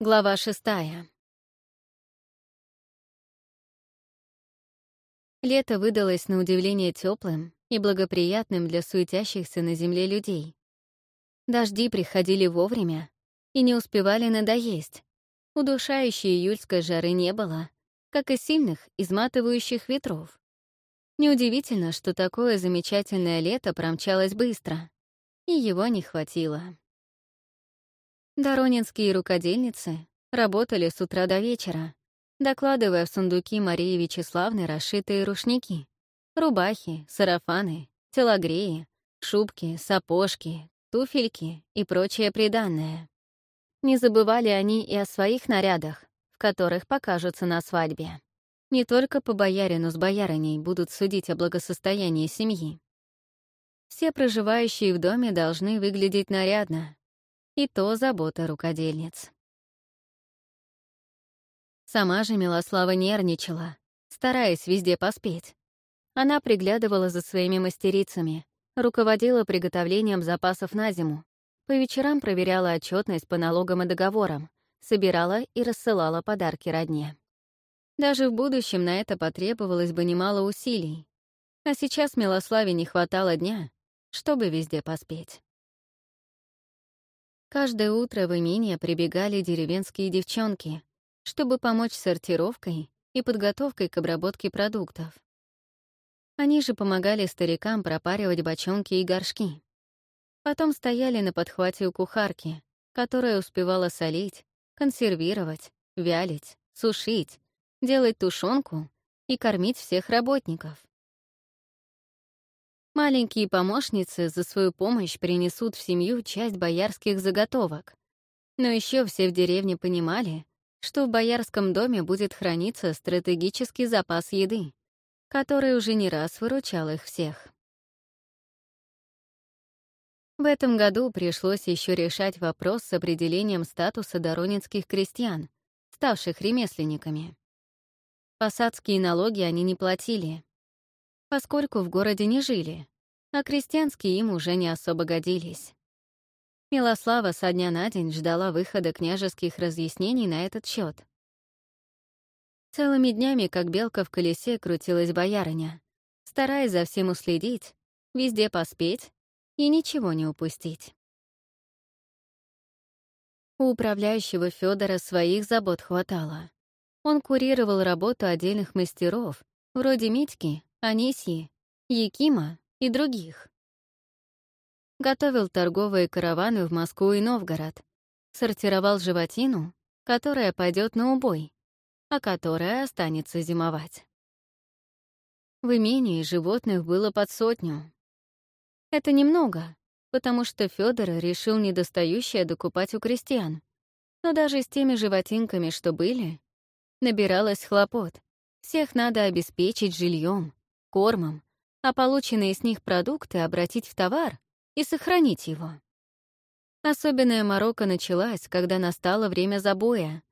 Глава шестая. Лето выдалось на удивление теплым и благоприятным для суетящихся на земле людей. Дожди приходили вовремя и не успевали надоесть. Удушающей июльской жары не было, как и сильных, изматывающих ветров. Неудивительно, что такое замечательное лето промчалось быстро, и его не хватило. Доронинские рукодельницы работали с утра до вечера, докладывая в сундуки Марии Вячеславны расшитые рушники, рубахи, сарафаны, телогреи, шубки, сапожки, туфельки и прочее приданное. Не забывали они и о своих нарядах, в которых покажутся на свадьбе. Не только по боярину с боярыней будут судить о благосостоянии семьи. Все проживающие в доме должны выглядеть нарядно, и то забота рукодельниц. Сама же Милослава нервничала, стараясь везде поспеть. Она приглядывала за своими мастерицами, руководила приготовлением запасов на зиму, по вечерам проверяла отчетность по налогам и договорам, собирала и рассылала подарки родне. Даже в будущем на это потребовалось бы немало усилий. А сейчас Милославе не хватало дня, чтобы везде поспеть. Каждое утро в имение прибегали деревенские девчонки, чтобы помочь сортировкой и подготовкой к обработке продуктов. Они же помогали старикам пропаривать бочонки и горшки. Потом стояли на подхвате у кухарки, которая успевала солить, консервировать, вялить, сушить, делать тушенку и кормить всех работников. Маленькие помощницы за свою помощь принесут в семью часть боярских заготовок. Но еще все в деревне понимали, что в боярском доме будет храниться стратегический запас еды, который уже не раз выручал их всех. В этом году пришлось еще решать вопрос с определением статуса доронинских крестьян, ставших ремесленниками. Посадские налоги они не платили, поскольку в городе не жили, а крестьянские им уже не особо годились. Милослава со дня на день ждала выхода княжеских разъяснений на этот счет. Целыми днями, как белка в колесе, крутилась боярыня, стараясь за всем уследить, везде поспеть и ничего не упустить. У управляющего Федора своих забот хватало. Он курировал работу отдельных мастеров, вроде Митьки, Анисьи, Якима и других. Готовил торговые караваны в Москву и Новгород, сортировал животину, которая пойдет на убой, а которая останется зимовать. В имении животных было под сотню. Это немного, потому что Федор решил недостающее докупать у крестьян. Но даже с теми животинками, что были, набиралось хлопот. Всех надо обеспечить жильем, кормом, а полученные с них продукты обратить в товар и сохранить его. Особенная морока началась, когда настало время забоя.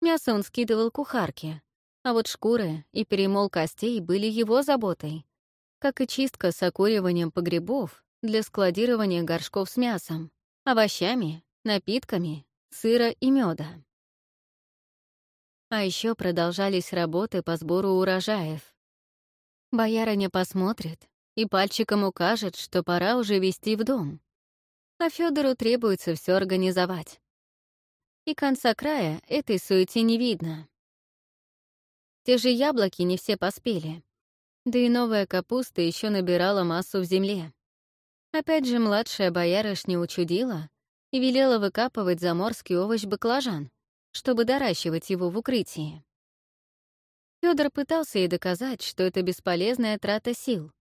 Мясо он скидывал кухарке, а вот шкуры и перемол костей были его заботой, как и чистка с окуриванием погребов для складирования горшков с мясом, овощами, напитками, сыра и меда. А еще продолжались работы по сбору урожаев. Боярыня посмотрит и пальчиком укажет, что пора уже вести в дом. А Федору требуется все организовать. И конца края этой суете не видно. Те же яблоки не все поспели. Да и новая капуста еще набирала массу в земле. Опять же младшая боярышня учудила и велела выкапывать заморский овощ-баклажан, чтобы доращивать его в укрытии. Федор пытался ей доказать, что это бесполезная трата сил.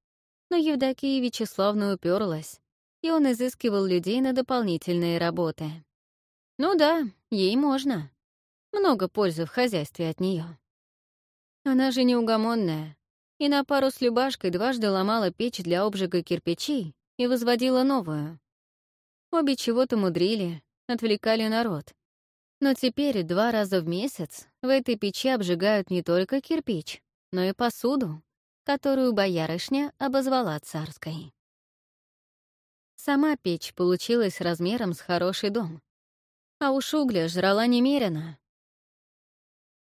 Но Евдокия Вячеславна уперлась, и он изыскивал людей на дополнительные работы. Ну да, ей можно. Много пользы в хозяйстве от нее. Она же неугомонная, и на пару с Любашкой дважды ломала печь для обжига кирпичей и возводила новую. Обе чего-то мудрили, отвлекали народ. Но теперь два раза в месяц в этой печи обжигают не только кирпич, но и посуду, которую боярышня обозвала царской. Сама печь получилась размером с хороший дом. а уж угля жрала немерено.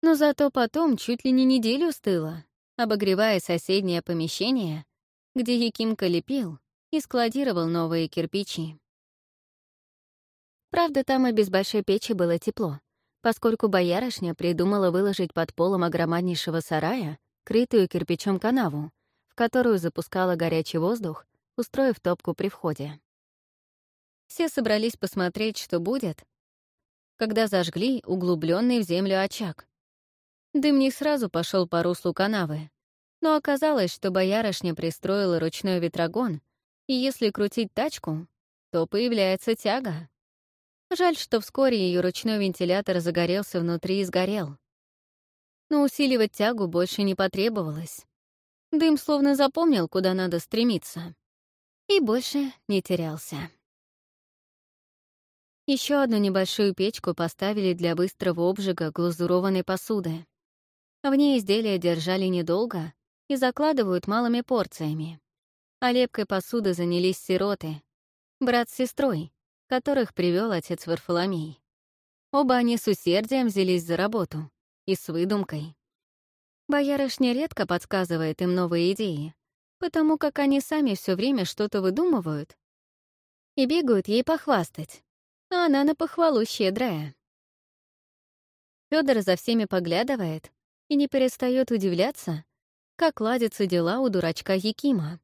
Но зато потом чуть ли не неделю стыла, обогревая соседнее помещение, где Якимка лепил и складировал новые кирпичи. Правда, там и без большой печи было тепло, поскольку боярышня придумала выложить под полом огромнейшего сарая крытую кирпичом канаву, в которую запускала горячий воздух, устроив топку при входе. Все собрались посмотреть, что будет, когда зажгли углубленный в землю очаг. Дым не сразу пошел по руслу канавы, но оказалось, что боярышня пристроила ручной ветрогон, и если крутить тачку, то появляется тяга. Жаль, что вскоре ее ручной вентилятор загорелся внутри и сгорел. Но усиливать тягу больше не потребовалось. Дым словно запомнил, куда надо стремиться. И больше не терялся. Еще одну небольшую печку поставили для быстрого обжига глазурованной посуды. В ней изделия держали недолго и закладывают малыми порциями. А лепкой посуды занялись сироты, брат с сестрой, которых привел отец Варфоломей. Оба они с усердием взялись за работу и с выдумкой. Боярышня редко подсказывает им новые идеи, потому как они сами все время что-то выдумывают и бегают ей похвастать, а она на похвалу щедрая. Федор за всеми поглядывает и не перестает удивляться, как ладятся дела у дурачка Якима.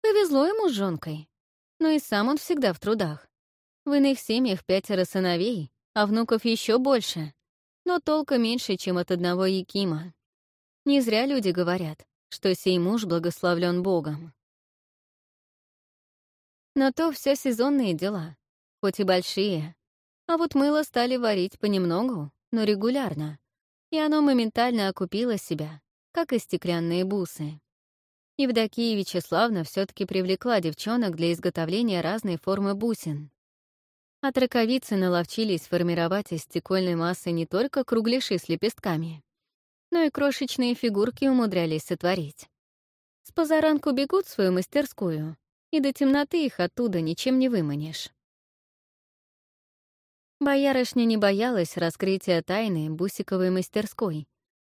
Повезло ему с жонкой, но и сам он всегда в трудах. В иных семьях пятеро сыновей, а внуков еще больше, но толка меньше, чем от одного Якима. Не зря люди говорят, что сей муж благословлен Богом. Но то все сезонные дела, хоть и большие. А вот мыло стали варить понемногу, но регулярно, и оно моментально окупило себя, как и стеклянные бусы. Евдокия Вячеславна все таки привлекла девчонок для изготовления разной формы бусин. От раковицы наловчились формировать из стекольной массы не только кругляши с лепестками, но и крошечные фигурки умудрялись сотворить. С позаранку бегут в свою мастерскую, и до темноты их оттуда ничем не выманишь. Боярышня не боялась раскрытия тайны бусиковой мастерской,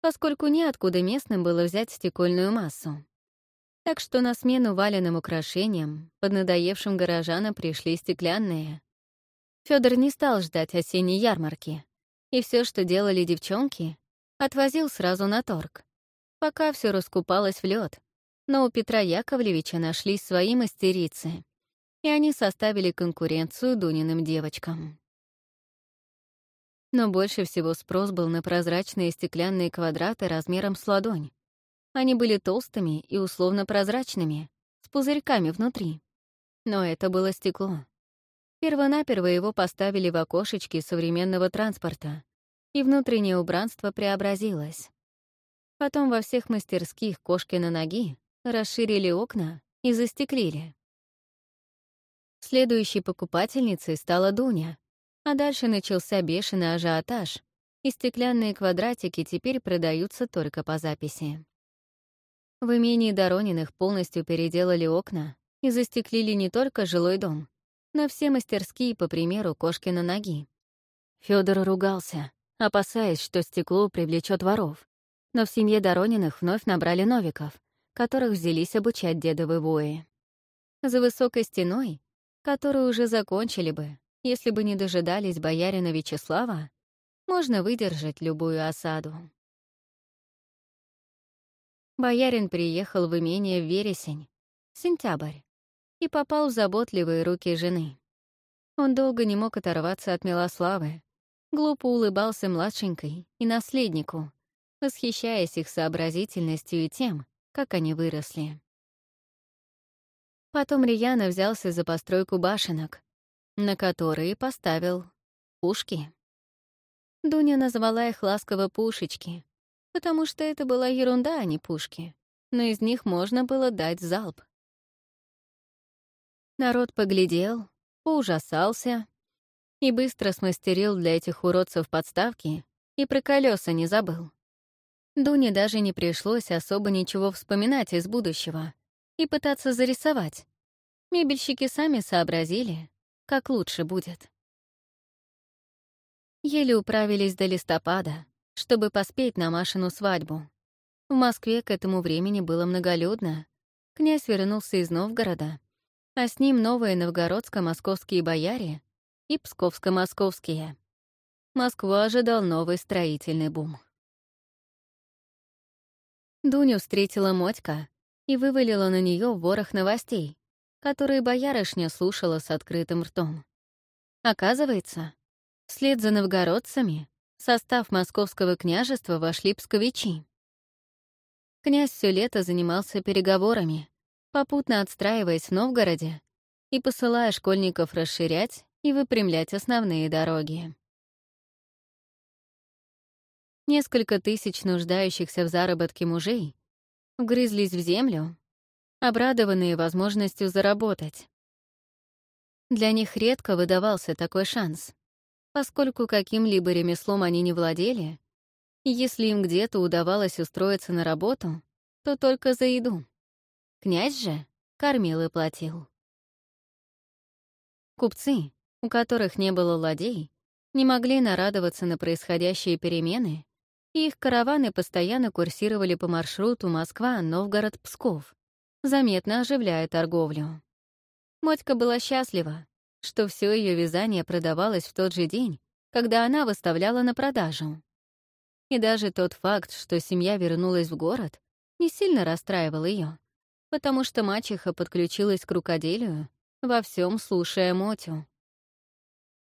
поскольку неоткуда местным было взять стекольную массу. Так что на смену валенным украшениям под надоевшим горожанам пришли стеклянные, Федор не стал ждать осенней ярмарки, и все, что делали девчонки, отвозил сразу на торг. Пока все раскупалось в лед, но у Петра Яковлевича нашлись свои мастерицы, и они составили конкуренцию Дуниным девочкам. Но больше всего спрос был на прозрачные стеклянные квадраты размером с ладонь. Они были толстыми и условно прозрачными, с пузырьками внутри. Но это было стекло. Первонаперво его поставили в окошечки современного транспорта, и внутреннее убранство преобразилось. Потом во всех мастерских кошки на ноги расширили окна и застеклили. Следующей покупательницей стала Дуня, а дальше начался бешеный ажиотаж, и стеклянные квадратики теперь продаются только по записи. В имении Дорониных полностью переделали окна и застеклили не только жилой дом, на все мастерские, по примеру, Кошкина ноги. Федор ругался, опасаясь, что стекло привлечет воров. Но в семье Дорониных вновь набрали новиков, которых взялись обучать дедовы вои. За высокой стеной, которую уже закончили бы, если бы не дожидались боярина Вячеслава, можно выдержать любую осаду. Боярин приехал в имение в вересень, сентябрь, и попал в заботливые руки жены. Он долго не мог оторваться от Милославы, глупо улыбался младшенькой и наследнику, восхищаясь их сообразительностью и тем, как они выросли. Потом Рьяно взялся за постройку башенок, на которые поставил пушки. Дуня назвала их ласково «пушечки», потому что это была ерунда, а не пушки, но из них можно было дать залп. Народ поглядел, поужасался и быстро смастерил для этих уродцев подставки и про колеса не забыл. Дуне даже не пришлось особо ничего вспоминать из будущего и пытаться зарисовать. Мебельщики сами сообразили, как лучше будет. Еле управились до листопада, чтобы поспеть на Машину свадьбу. В Москве к этому времени было многолюдно. Князь вернулся из Новгорода, а с ним новые новгородско-московские бояре и псковско-московские. Москву ожидал новый строительный бум. Дуню встретила Мотька и вывалила на нее ворох новостей, которые боярышня слушала с открытым ртом. Оказывается, вслед за новгородцами в состав московского княжества вошли псковичи. Князь все лето занимался переговорами, попутно отстраиваясь в Новгороде и посылая школьников расширять и выпрямлять основные дороги. Несколько тысяч нуждающихся в заработке мужей вгрызлись в землю, обрадованные возможностью заработать. Для них редко выдавался такой шанс, поскольку каким-либо ремеслом они не владели, и если им где-то удавалось устроиться на работу, то только за еду. Князь же кормил и платил. Купцы, у которых не было ладей, не могли нарадоваться на происходящие перемены и их караваны постоянно курсировали по маршруту Москва-Новгород-Псков, заметно оживляя торговлю. Мотька была счастлива, что все ее вязание продавалось в тот же день, когда она выставляла на продажу. И даже тот факт, что семья вернулась в город, не сильно расстраивал ее, потому что мачеха подключилась к рукоделию, во всем слушая Мотю.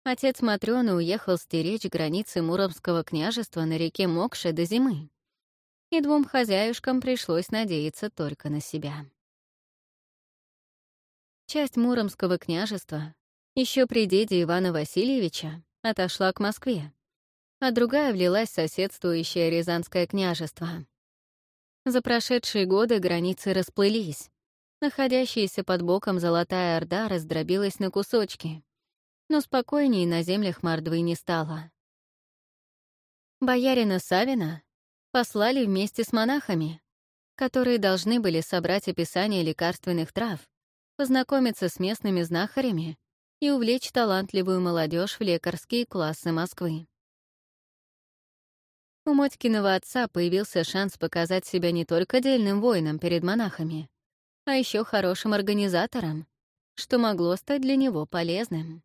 Отец Матрёны уехал стеречь границы Муромского княжества на реке Мокше до зимы, и двум хозяюшкам пришлось надеяться только на себя. Часть Муромского княжества еще при деде Ивана Васильевича отошла к Москве, а другая влилась в соседствующее Рязанское княжество. За прошедшие годы границы расплылись. Находящаяся под боком Золотая Орда раздробилась на кусочки — но спокойнее на землях Мордвы не стало. Боярина Савина послали вместе с монахами, которые должны были собрать описание лекарственных трав, познакомиться с местными знахарями и увлечь талантливую молодежь в лекарские классы Москвы. У Мотькиного отца появился шанс показать себя не только дельным воином перед монахами, а еще хорошим организатором, что могло стать для него полезным.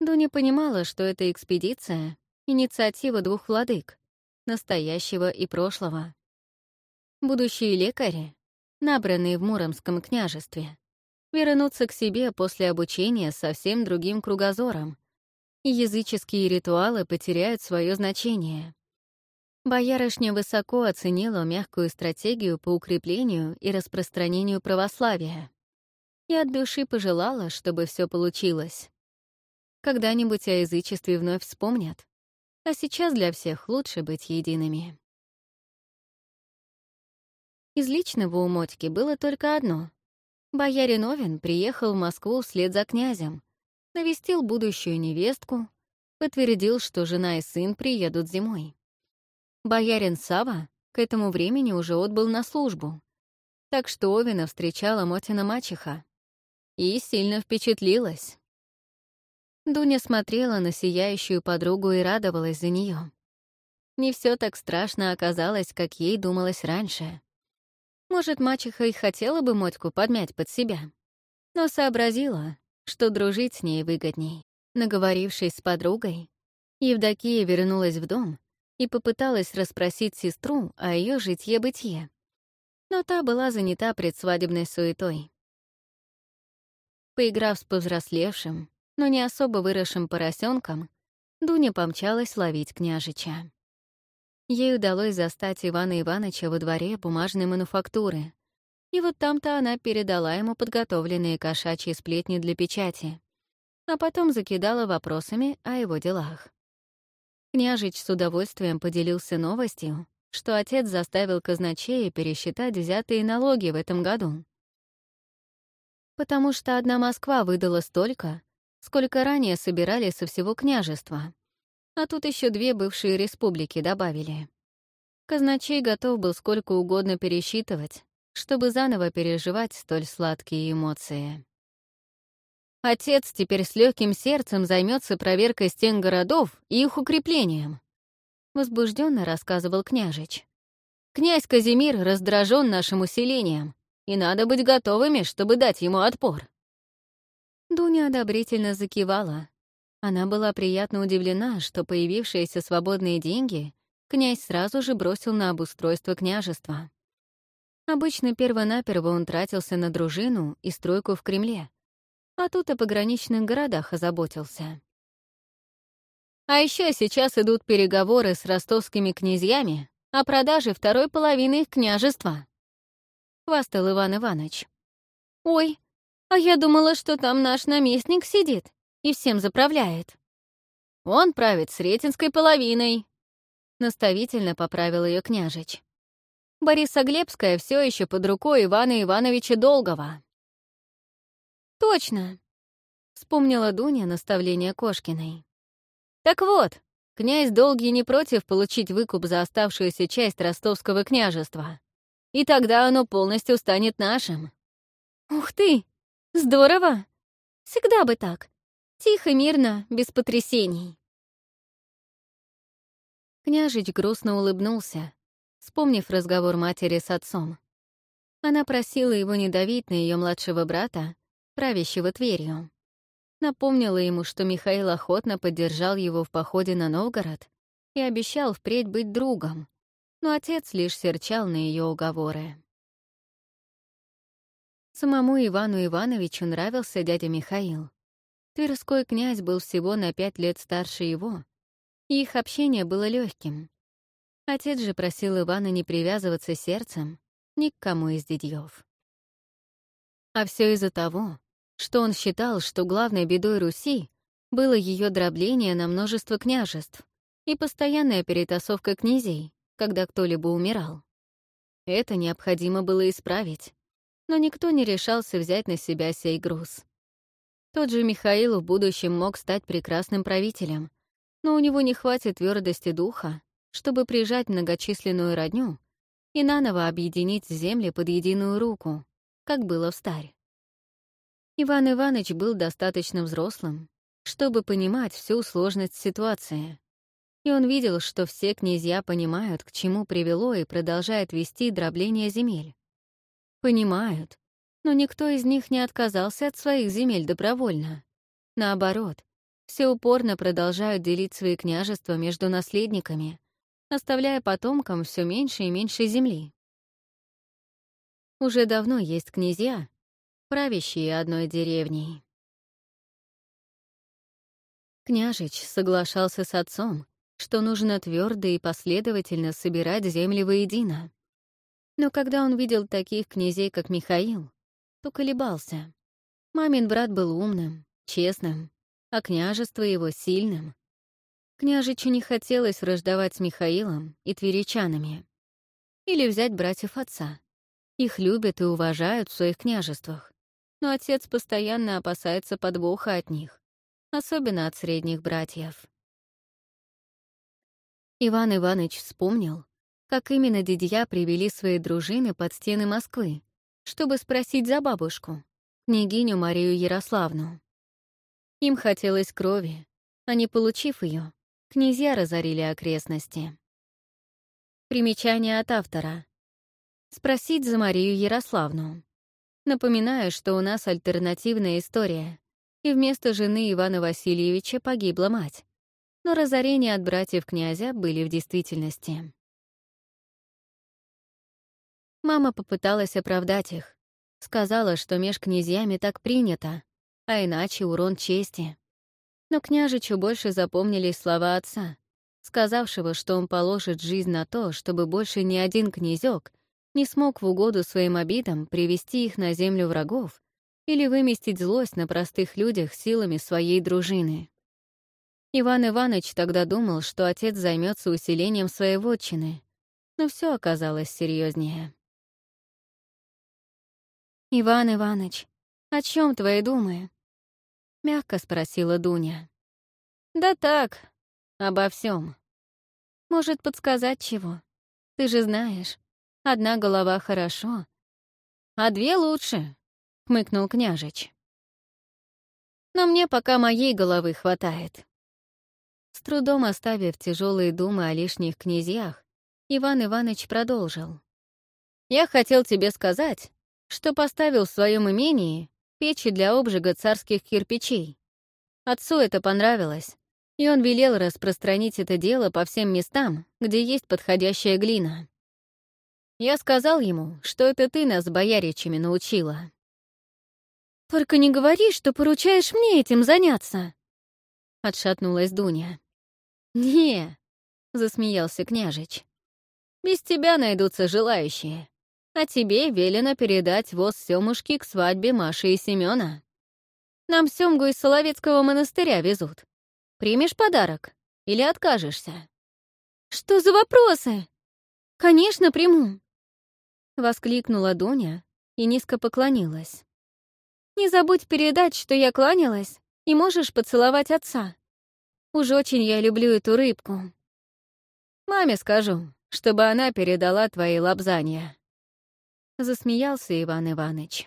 Дуня понимала, что эта экспедиция — инициатива двух владык, настоящего и прошлого. Будущие лекари, набранные в Муромском княжестве, вернутся к себе после обучения совсем другим кругозором, и языческие ритуалы потеряют свое значение. Боярышня высоко оценила мягкую стратегию по укреплению и распространению православия и от души пожелала, чтобы все получилось. Когда-нибудь о язычестве вновь вспомнят. А сейчас для всех лучше быть едиными. Из личного у Мотьки было только одно. Боярин Овен приехал в Москву вслед за князем, навестил будущую невестку, подтвердил, что жена и сын приедут зимой. Боярин Сава к этому времени уже отбыл на службу, так что Овена встречала Мотина мачеха и сильно впечатлилась. Дуня смотрела на сияющую подругу и радовалась за нее. Не все так страшно оказалось, как ей думалось раньше. Может, мачеха и хотела бы Мотьку подмять под себя, но сообразила, что дружить с ней выгодней. Наговорившись с подругой, Евдокия вернулась в дом и попыталась расспросить сестру о ее житье-бытие, но та была занята предсвадебной суетой. Поиграв с повзрослевшим, но не особо выросшим поросенком, Дуня помчалась ловить княжича. Ей удалось застать Ивана Ивановича во дворе бумажной мануфактуры, и вот там-то она передала ему подготовленные кошачьи сплетни для печати, а потом закидала вопросами о его делах. Княжич с удовольствием поделился новостью, что отец заставил казначея пересчитать взятые налоги в этом году. Потому что одна Москва выдала столько, сколько ранее собирали со всего княжества. А тут еще две бывшие республики добавили. Казначей готов был сколько угодно пересчитывать, чтобы заново переживать столь сладкие эмоции. Отец теперь с легким сердцем займется проверкой стен городов и их укреплением. Возбужденно рассказывал княжич. Князь Казимир раздражен нашим усилением, и надо быть готовыми, чтобы дать ему отпор. Дуня одобрительно закивала. Она была приятно удивлена, что появившиеся свободные деньги князь сразу же бросил на обустройство княжества. Обычно первонаперво он тратился на дружину и стройку в Кремле, а тут о пограничных городах озаботился. А еще сейчас идут переговоры с ростовскими князьями о продаже второй половины их княжества. Хвастал Иван Иванович. «Ой, а я думала, что там наш наместник сидит и всем заправляет». «Он правит с ретинской половиной», — наставительно поправил ее княжич. Борисоглебская все еще под рукой Ивана Ивановича Долгова. «Точно!» — вспомнила Дуня наставление Кошкиной. «Так вот, князь Долгий не против получить выкуп за оставшуюся часть ростовского княжества, и тогда оно полностью станет нашим». «Ух ты! Здорово! Всегда бы так. Тихо, мирно, без потрясений». Княжич грустно улыбнулся, вспомнив разговор матери с отцом. Она просила его не давить на ее младшего брата, правящего Тверью. Напомнила ему, что Михаил охотно поддержал его в походе на Новгород и обещал впредь быть другом, но отец лишь серчал на ее уговоры. Самому Ивану Ивановичу нравился дядя Михаил. Тверской князь был всего на пять лет старше его, и их общение было легким. Отец же просил Ивана не привязываться сердцем ни к кому из дядьев. А все из-за того, что он считал, что главной бедой Руси было ее дробление на множество княжеств и постоянная перетасовка князей, когда кто-либо умирал. Это необходимо было исправить, но никто не решался взять на себя сей груз. Тот же Михаил в будущем мог стать прекрасным правителем, но у него не хватит твердости духа, чтобы прижать многочисленную родню и наново объединить земли под единую руку, как было в старь. Иван Иванович был достаточно взрослым, чтобы понимать всю сложность ситуации. И он видел, что все князья понимают, к чему привело и продолжает вести дробление земель. Понимают, но никто из них не отказался от своих земель добровольно. Наоборот, все упорно продолжают делить свои княжества между наследниками, оставляя потомкам все меньше и меньше земли. Уже давно есть князья, правящие одной деревней. Княжич соглашался с отцом, что нужно твердо и последовательно собирать земли воедино. Но когда он видел таких князей, как Михаил, то колебался. Мамин брат был умным, честным, а княжество его — сильным. Княжичу не хотелось враждовать с Михаилом и тверичанами. Или взять братьев отца. Их любят и уважают в своих княжествах но отец постоянно опасается подвоха от них, особенно от средних братьев. Иван Иванович вспомнил, как именно дядья привели свои дружины под стены Москвы, чтобы спросить за бабушку, княгиню Марию Ярославну. Им хотелось крови, а не получив ее, князья разорили окрестности. Примечание от автора. Спросить за Марию Ярославну. Напоминаю, что у нас альтернативная история, и вместо жены Ивана Васильевича погибла мать. Но разорения от братьев князя были в действительности. Мама попыталась оправдать их. Сказала, что меж князьями так принято, а иначе урон чести. Но княжичу больше запомнились слова отца, сказавшего, что он положит жизнь на то, чтобы больше ни один князёк не смог в угоду своим обидам привести их на землю врагов или выместить злость на простых людях силами своей дружины. Иван Иванович тогда думал, что отец займется усилением своей вотчины, но все оказалось серьезнее. «Иван Иванович, о чем твои думы?» — мягко спросила Дуня. «Да так, обо всем. Может, подсказать чего? Ты же знаешь, Одна голова хорошо, а две лучше, — хмыкнул княжич. Но мне пока моей головы хватает. С трудом оставив тяжелые думы о лишних князьях, Иван Иванович продолжил. «Я хотел тебе сказать, что поставил в своем имении печи для обжига царских кирпичей. Отцу это понравилось, и он велел распространить это дело по всем местам, где есть подходящая глина. Я сказал ему, что это ты нас бояричами научила. «Только не говори, что поручаешь мне этим заняться!» Отшатнулась Дуня. «Не!» — засмеялся княжич. «Без тебя найдутся желающие, а тебе велено передать воз Семушки к свадьбе Маши и Семёна. Нам Семгу из Соловецкого монастыря везут. Примешь подарок или откажешься?» «Что за вопросы?» «Конечно, приму!» — воскликнула Дуня и низко поклонилась. «Не забудь передать, что я кланялась, и можешь поцеловать отца. Уж очень я люблю эту рыбку. Маме скажу, чтобы она передала твои лапзания». Засмеялся Иван Иваныч.